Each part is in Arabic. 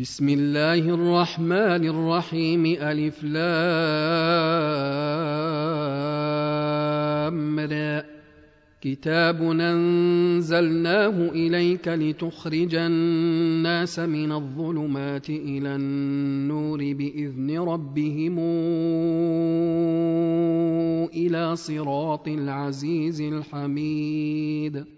بسم الله الرحمن الرحيم ألف لام كتاب أنزلناه إليك لتخرج الناس من الظلمات إلى النور بإذن ربهم إلى صراط العزيز الحميد.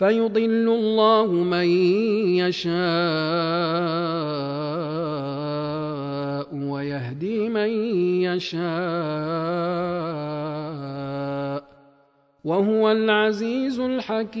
فيضل الله من يشاء ويهدي من يشاء وهو العزيز الحكيم.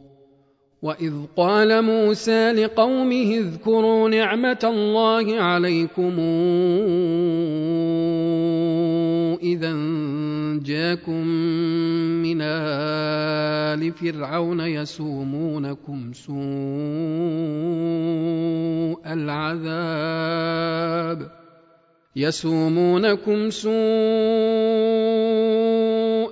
واذ قال موسى لقومه اذكروا نعمه الله عليكم اذا جاكم من ال فرعون يسومونكم سوء العذاب يسومونكم سوء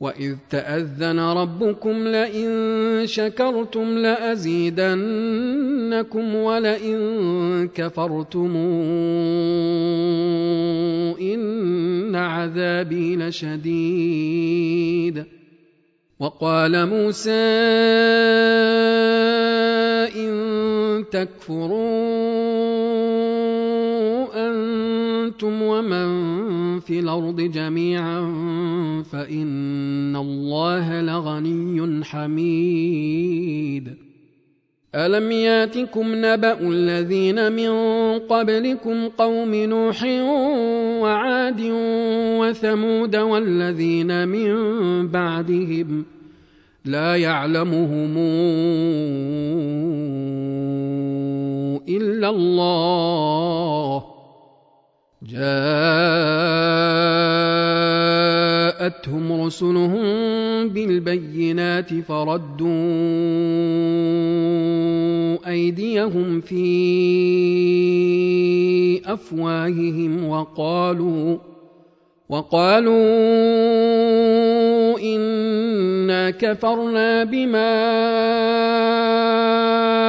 واذ تاذن ربكم لئن شكرتم لازيدنكم ولئن كفرتم ان عذابي لشديد وقال موسى ان تكفروا أنتم ومن في الأرض جميعا فإن الله لغني حميد. ألم ياتكم نبأ الذين من قبلكم قوم نوح وعاد وثمود والذين من بعدهم لا يعلمهم إلا الله. جاءتهم رسلهم بالبينات فردوا ايديهم في افواههم وقالوا وقالوا انا كفرنا بما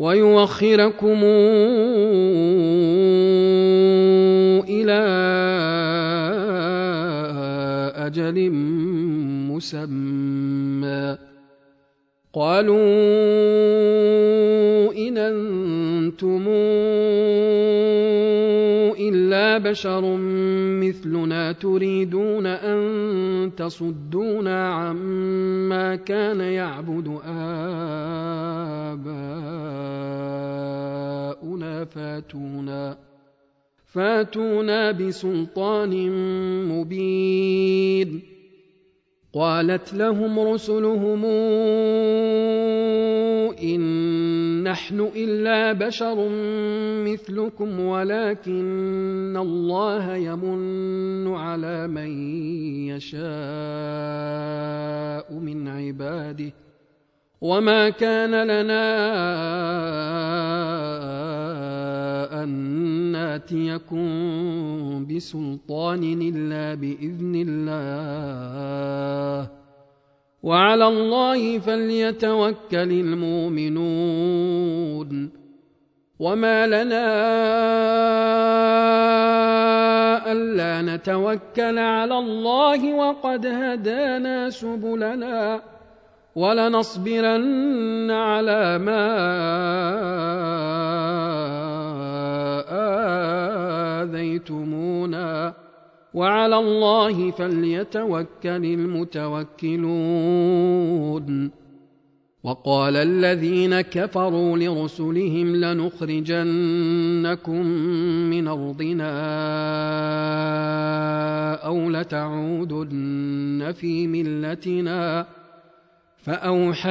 ويوخركم إلى أجل مسمى. قالوا إن أنتم إلا بشر مثلنا تريدون أن تصدونا عما كان يعبد آباؤنا فاتونا فاتونا بسلطان مبين. قالت لهم رسلهم إن نحن إلا بشر مثلكم ولكن الله يمن على من يشاء من عباده. وما كان لنا أن ناتيكم بسلطان إلا بإذن الله. وعلى الله فليتوكل المؤمنون. وما لنا ألا نتوكل على الله وقد هدانا سبلنا ولنصبرن على ما آذيتمونا وعلى الله فليتوكل المتوكلون. وقال الذين كفروا لرسلهم لنخرجنكم من أرضنا أو لتعودن في ملتنا. فأوحى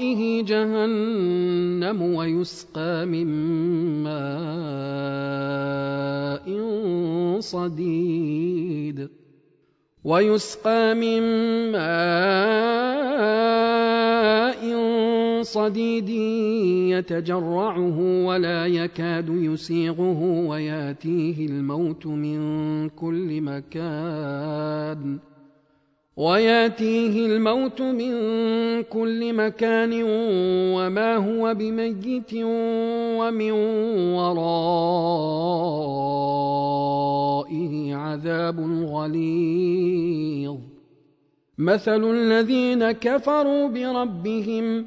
ورائه جهنم ويسقى من ماء صديد ويسقى من ماء صديد يتجرعه ولا يكاد يسيغه وياتيه الموت من كل مكان وياتيه الموت من كل مكان وما هو بميت ومن ورائه عذاب غليظ. مثل الذين كفروا بربهم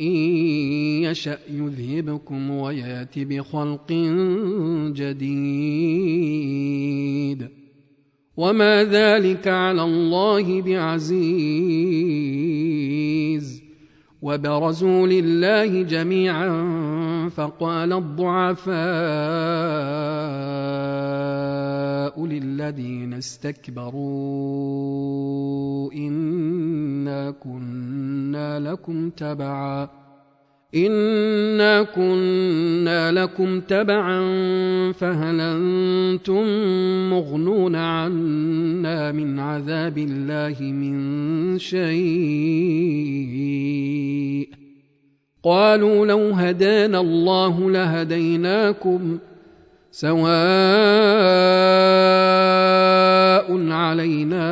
إن يشأ يذهبكم ويات بخلق جديد وما ذلك على الله بعزيز وبرزوا لله جميعا فقال الضعفاء للذين استكبروا إنا كنا لكم تبعا إنا كنا لكم تبعا فهل أنتم مغنون عنا من عذاب الله من شيء قالوا لو هدانا الله لهديناكم سواء علينا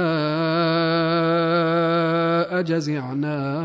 أجزعنا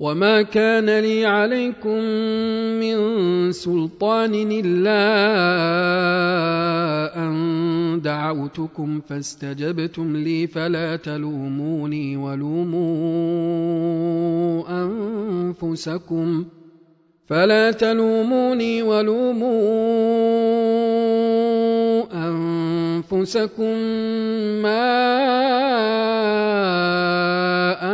وما كان لي عليكم من سلطان الا ان دعوتكم فاستجبتم لي فلا تلوموني ولوموا انفسكم فلا تلوموني ولوموا انفسكم ما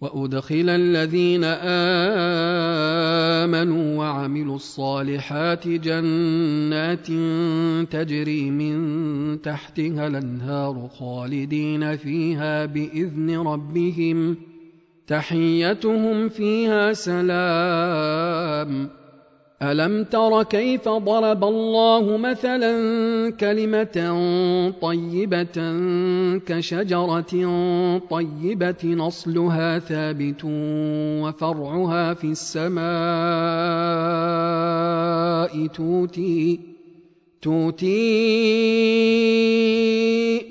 وأدخل الذين آمنوا وعملوا الصالحات جنات تجري من تحتها الأنهار خالدين فيها بإذن ربهم تحيتهم فيها سلام ألم تر كيف ضرب الله مثلا كلمة طيبة كشجرة طيبة نصلها ثابت وفرعها في السماء توتي توتي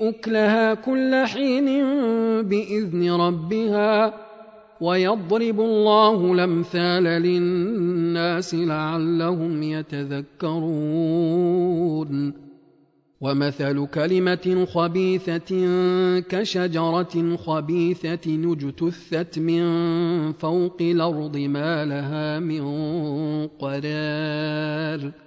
أكلها كل حين بإذن ربها ويضرب الله الأمثال للناس لعلهم يتذكرون. ومثل كلمة خبيثة كشجرة خبيثة اجتثت من فوق الأرض ما لها من قرار.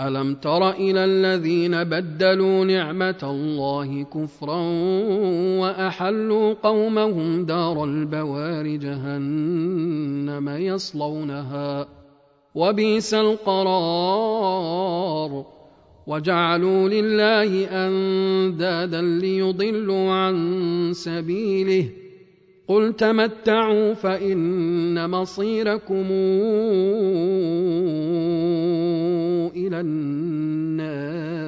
ألم تر إلى الذين بدلوا نعمة الله كفرا وأحلوا قومهم دار البوار جهنم يصلونها وبئس القرار وجعلوا لله أندادا ليضلوا عن سبيله قل تمتعوا فإن مصيركم إلى النار.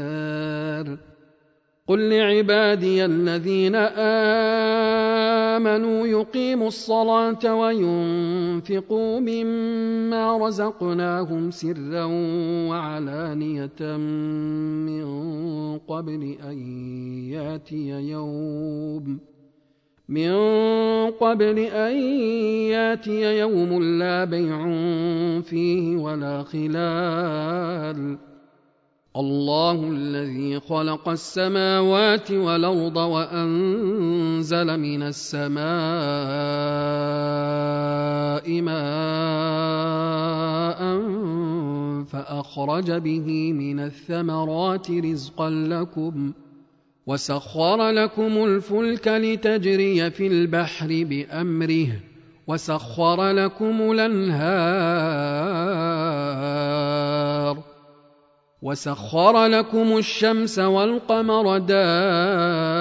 قل لعبادي الذين آمنوا يقيموا الصلاة وينفقوا مما رزقناهم سرا وعلانية من قبل أن يأتي يوم. من قبل أن يأتي يوم لا بيع فيه ولا خلال. الله الذي خلق السماوات والأرض وأنزل من السماء ماء فأخرج به من الثمرات رزقا لكم ۖ. وسخر لكم الفلك لتجري في البحر بأمره وسخر لكم الأنهار وسخر لكم الشمس والقمر دائبين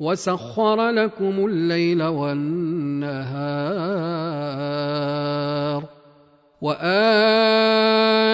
وسخر لكم الليل والنهار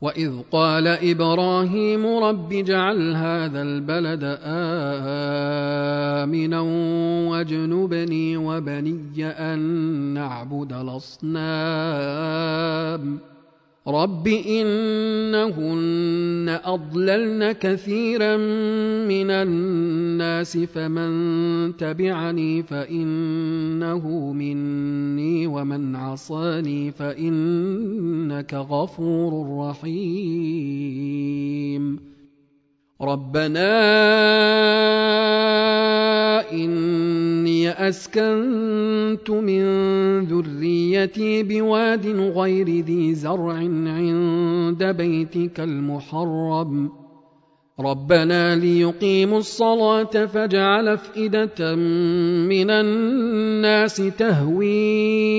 واذ قال إبراهيم رب اجعل هذا البلد امنا واجنبني وبني ان نعبد الاصنام رب إنهن أضللن كثيرا من الناس فمن تبعني فإنه مني ومن عصاني فإنك غفور رحيم ربنا إني أسكنت من ذريتي بواد غير ذي زرع عند بيتك المحرم ربنا ليقيموا الصلاة فاجعل أفئدة من الناس تهوي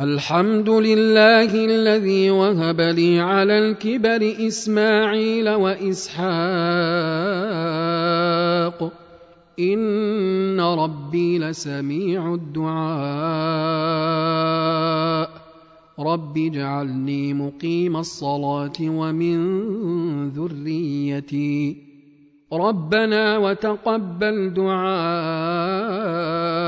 الحمد لله الذي وهب لي على الكبر إسماعيل وإسحاق. إن ربي لسميع الدعاء. رب اجعلني مقيم الصلاة ومن ذريتي. ربنا وتقبل دعاء.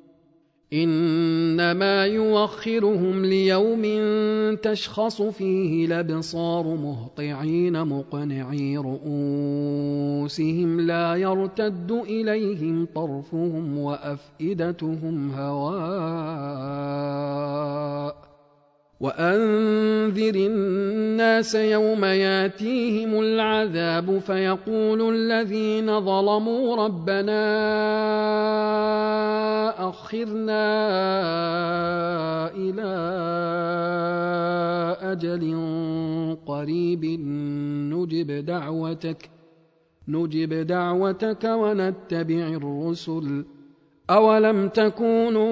إنما يوخرهم ليوم تشخص فيه الأبصار مهطعين مقنعي رؤوسهم لا يرتد إليهم طرفهم وأفئدتهم هواء وانذر الناس يوم ياتيهم العذاب فيقول الذين ظلموا ربنا اخرنا إلى أجل قريب نجب دعوتك نجب دعوتك ونتبع الرسل. أولم تكونوا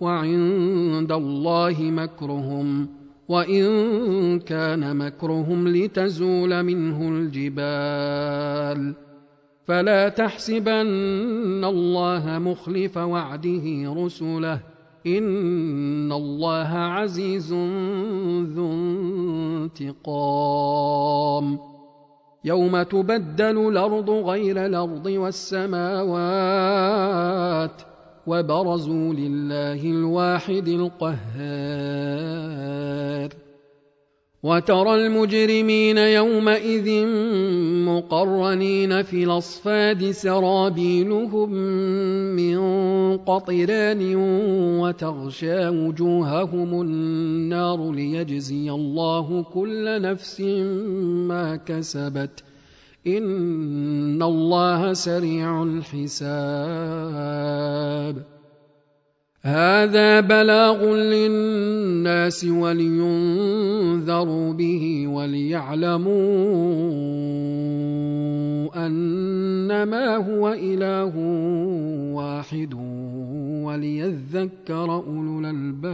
وعند الله مكرهم وإن كان مكرهم لتزول منه الجبال. فلا تحسبن الله مخلف وعده رسله. إن الله عزيز ذو انتقام. يوم تبدل الأرض غير الأرض والسماوات وبرزوا لله الواحد القهار. وترى المجرمين يومئذ مقرنين في الأصفاد سرابيلهم من قطران وتغشى وجوههم النار ليجزي الله كل نفس ما كسبت. ان الله سريع الحساب هذا بلاغ للناس ولينذروا به وليعلموا انما هو اله واحد وليذكر اولو الالباب